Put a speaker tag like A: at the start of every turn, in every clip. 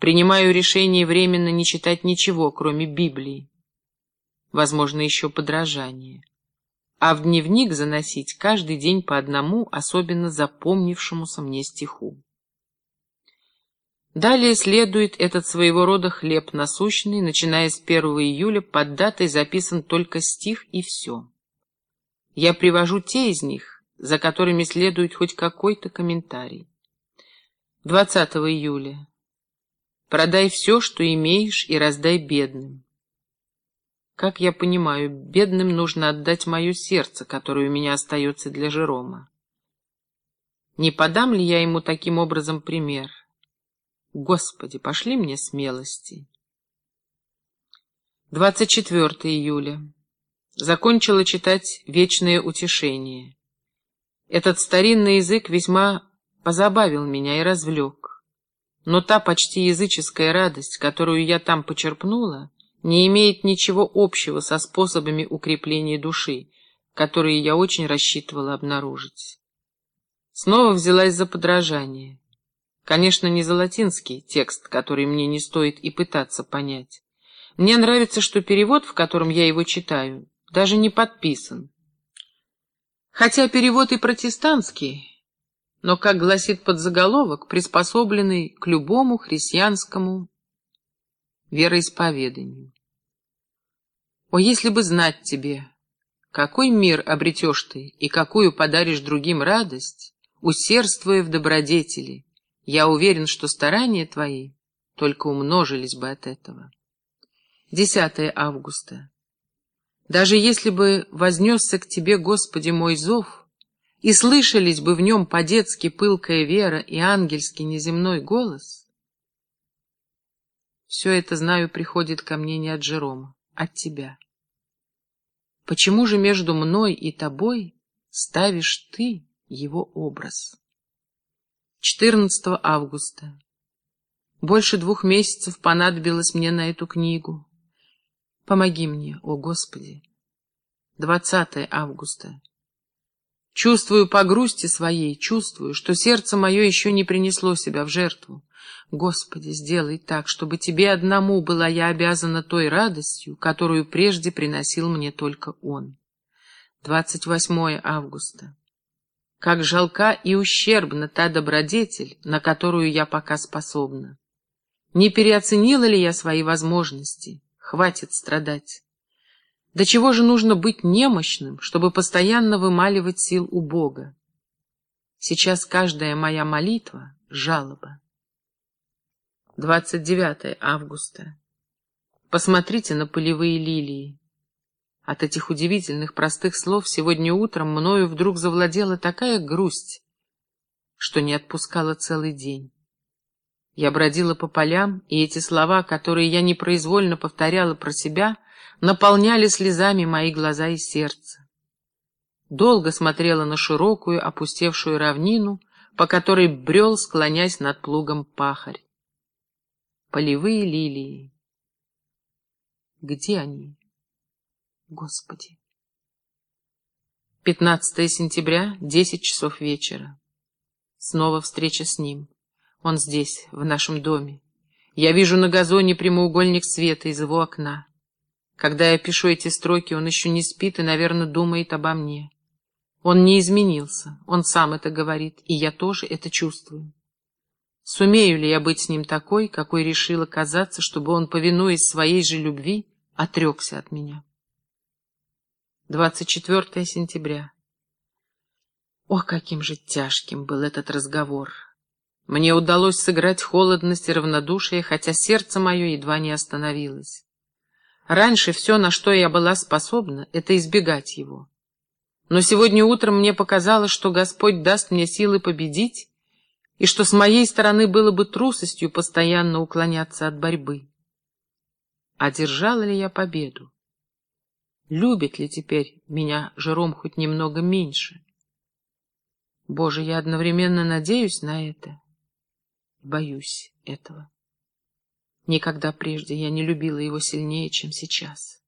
A: Принимаю решение временно не читать ничего, кроме Библии. Возможно, еще подражание. А в дневник заносить каждый день по одному, особенно запомнившемуся мне стиху. Далее следует этот своего рода хлеб насущный, начиная с 1 июля, под датой записан только стих и все. Я привожу те из них, за которыми следует хоть какой-то комментарий. 20 июля. Продай все, что имеешь, и раздай бедным. Как я понимаю, бедным нужно отдать мое сердце, которое у меня остается для Жерома. Не подам ли я ему таким образом пример? Господи, пошли мне смелости. 24 июля. Закончила читать «Вечное утешение». Этот старинный язык весьма позабавил меня и развлек. Но та почти языческая радость, которую я там почерпнула, не имеет ничего общего со способами укрепления души, которые я очень рассчитывала обнаружить. Снова взялась за подражание. Конечно, не за латинский текст, который мне не стоит и пытаться понять. Мне нравится, что перевод, в котором я его читаю, даже не подписан. Хотя перевод и протестантский, но, как гласит подзаголовок, приспособленный к любому христианскому вероисповеданию. О, если бы знать тебе, какой мир обретешь ты и какую подаришь другим радость, усердствуя в добродетели, я уверен, что старания твои только умножились бы от этого. 10 августа. Даже если бы вознесся к тебе, Господи, мой зов, и слышались бы в нем по-детски пылкая вера и ангельский неземной голос, все это, знаю, приходит ко мне не от Жерома, от тебя. Почему же между мной и тобой ставишь ты его образ? 14 августа. Больше двух месяцев понадобилось мне на эту книгу. Помоги мне, о Господи. 20 августа. Чувствую по грусти своей, чувствую, что сердце мое еще не принесло себя в жертву. Господи, сделай так, чтобы Тебе одному была я обязана той радостью, которую прежде приносил мне только Он. 28 августа. Как жалка и ущербна та добродетель, на которую я пока способна. Не переоценила ли я свои возможности? Хватит страдать. До чего же нужно быть немощным, чтобы постоянно вымаливать сил у Бога? Сейчас каждая моя молитва — жалоба. 29 августа. Посмотрите на полевые лилии. От этих удивительных простых слов сегодня утром мною вдруг завладела такая грусть, что не отпускала целый день. Я бродила по полям, и эти слова, которые я непроизвольно повторяла про себя, наполняли слезами мои глаза и сердце. Долго смотрела на широкую, опустевшую равнину, по которой брел, склонясь над плугом пахарь. Полевые лилии. Где они? Господи. 15 сентября, 10 часов вечера. Снова встреча с ним. Он здесь, в нашем доме. Я вижу на газоне прямоугольник света из его окна. Когда я пишу эти строки, он еще не спит и, наверное, думает обо мне. Он не изменился, он сам это говорит, и я тоже это чувствую. Сумею ли я быть с ним такой, какой решила казаться, чтобы он, повинуясь своей же любви, отрекся от меня? 24 сентября. Ох, каким же тяжким был этот разговор. Мне удалось сыграть холодность и равнодушие, хотя сердце мое едва не остановилось. Раньше все, на что я была способна, это избегать его. Но сегодня утром мне показалось, что Господь даст мне силы победить, и что с моей стороны было бы трусостью постоянно уклоняться от борьбы. Одержала ли я победу? Любит ли теперь меня Жером хоть немного меньше? Боже, я одновременно надеюсь на это и боюсь этого. Никогда прежде я не любила его сильнее, чем сейчас.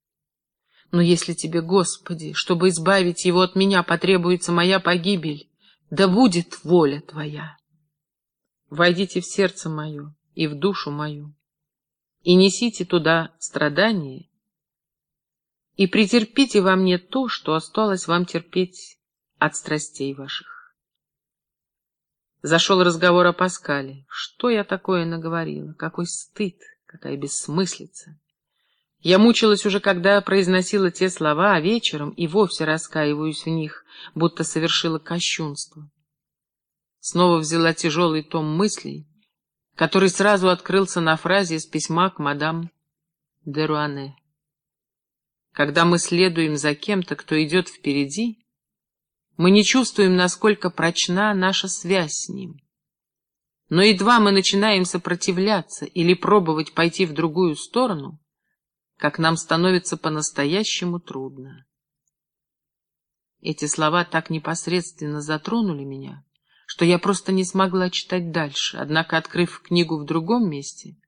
A: Но если тебе, Господи, чтобы избавить его от меня, потребуется моя погибель, да будет воля Твоя. Войдите в сердце мое и в душу мою, и несите туда страдания, и претерпите во мне то, что осталось вам терпеть от страстей ваших. Зашел разговор о Паскале. Что я такое наговорила? Какой стыд, какая бессмыслица. Я мучилась уже, когда произносила те слова, а вечером и вовсе раскаиваюсь в них, будто совершила кощунство. Снова взяла тяжелый том мыслей, который сразу открылся на фразе из письма к мадам де Руане. Когда мы следуем за кем-то, кто идет впереди, мы не чувствуем, насколько прочна наша связь с ним. Но едва мы начинаем сопротивляться или пробовать пойти в другую сторону, как нам становится по-настоящему трудно. Эти слова так непосредственно затронули меня, что я просто не смогла читать дальше, однако, открыв книгу в другом месте,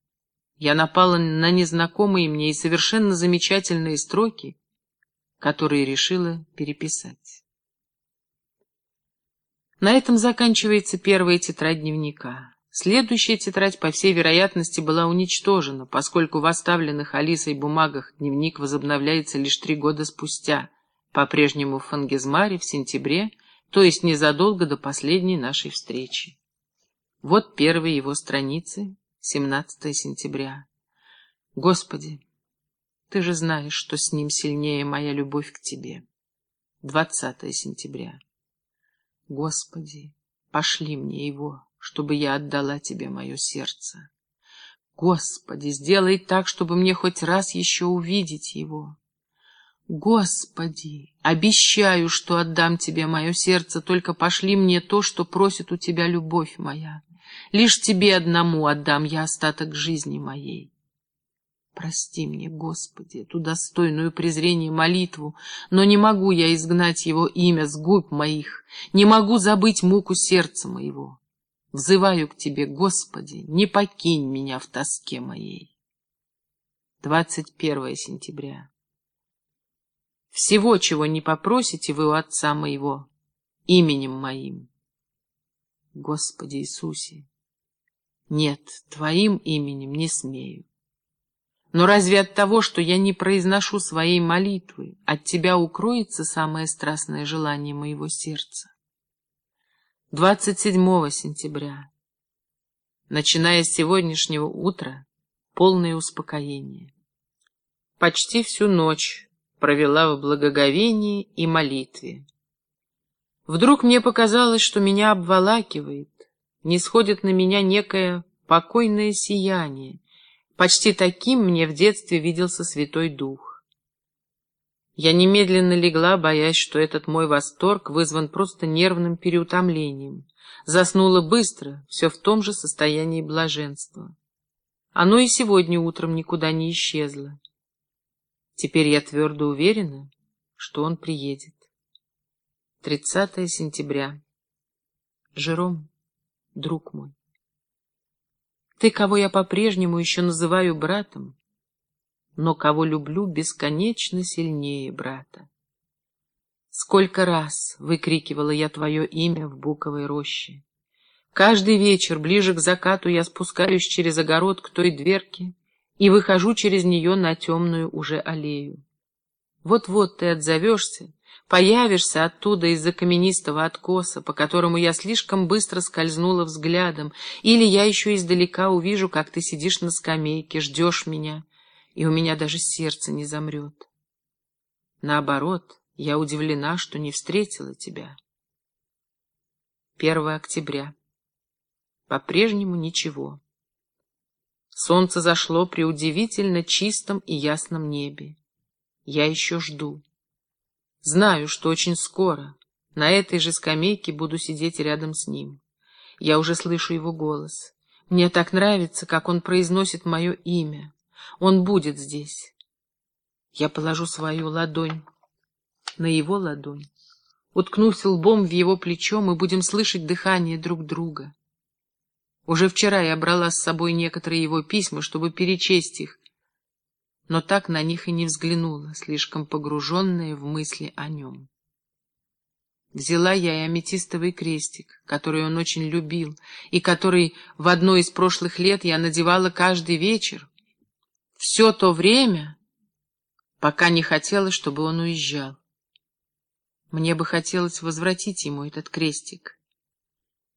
A: я напала на незнакомые мне и совершенно замечательные строки, которые решила переписать. На этом заканчивается первая тетрадь дневника. Следующая тетрадь, по всей вероятности, была уничтожена, поскольку в оставленных Алисой бумагах дневник возобновляется лишь три года спустя, по-прежнему в Фангизмаре в сентябре, то есть незадолго до последней нашей встречи. Вот первые его страницы, 17 сентября. Господи, ты же знаешь, что с ним сильнее моя любовь к тебе. 20 сентября. Господи, пошли мне его чтобы я отдала тебе мое сердце. Господи, сделай так, чтобы мне хоть раз еще увидеть его. Господи, обещаю, что отдам тебе мое сердце, только пошли мне то, что просит у тебя любовь моя. Лишь тебе одному отдам я остаток жизни моей. Прости мне, Господи, эту достойную презрения молитву, но не могу я изгнать его имя с губ моих, не могу забыть муку сердца моего. Взываю к Тебе, Господи, не покинь меня в тоске моей. 21 сентября. Всего, чего не попросите вы у Отца моего, именем моим. Господи Иисусе, нет, Твоим именем не смею. Но разве от того, что я не произношу своей молитвы, от Тебя укроется самое страстное желание моего сердца? 27 сентября. Начиная с сегодняшнего утра, полное успокоение. Почти всю ночь провела в благоговении и молитве. Вдруг мне показалось, что меня обволакивает, не сходит на меня некое покойное сияние. Почти таким мне в детстве виделся Святой Дух. Я немедленно легла, боясь, что этот мой восторг вызван просто нервным переутомлением. Заснула быстро, все в том же состоянии блаженства. Оно и сегодня утром никуда не исчезло. Теперь я твердо уверена, что он приедет. 30 сентября. Жером, друг мой, ты, кого я по-прежнему еще называю братом, но кого люблю бесконечно сильнее брата. Сколько раз выкрикивала я твое имя в буковой роще. Каждый вечер ближе к закату я спускаюсь через огород к той дверке и выхожу через нее на темную уже аллею. Вот-вот ты отзовешься, появишься оттуда из-за каменистого откоса, по которому я слишком быстро скользнула взглядом, или я еще издалека увижу, как ты сидишь на скамейке, ждешь меня, и у меня даже сердце не замрет. Наоборот, я удивлена, что не встретила тебя. 1 октября. По-прежнему ничего. Солнце зашло при удивительно чистом и ясном небе. Я еще жду. Знаю, что очень скоро на этой же скамейке буду сидеть рядом с ним. Я уже слышу его голос. Мне так нравится, как он произносит мое имя. Он будет здесь. Я положу свою ладонь на его ладонь, уткнусь лбом в его плечо, мы будем слышать дыхание друг друга. Уже вчера я брала с собой некоторые его письма, чтобы перечесть их, но так на них и не взглянула, слишком погруженная в мысли о нем. Взяла я и аметистовый крестик, который он очень любил, и который в одно из прошлых лет я надевала каждый вечер. Все то время, пока не хотела, чтобы он уезжал. Мне бы хотелось возвратить ему этот крестик.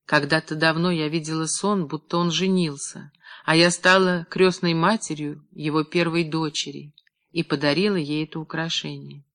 A: Когда-то давно я видела сон, будто он женился, а я стала крестной матерью его первой дочери и подарила ей это украшение.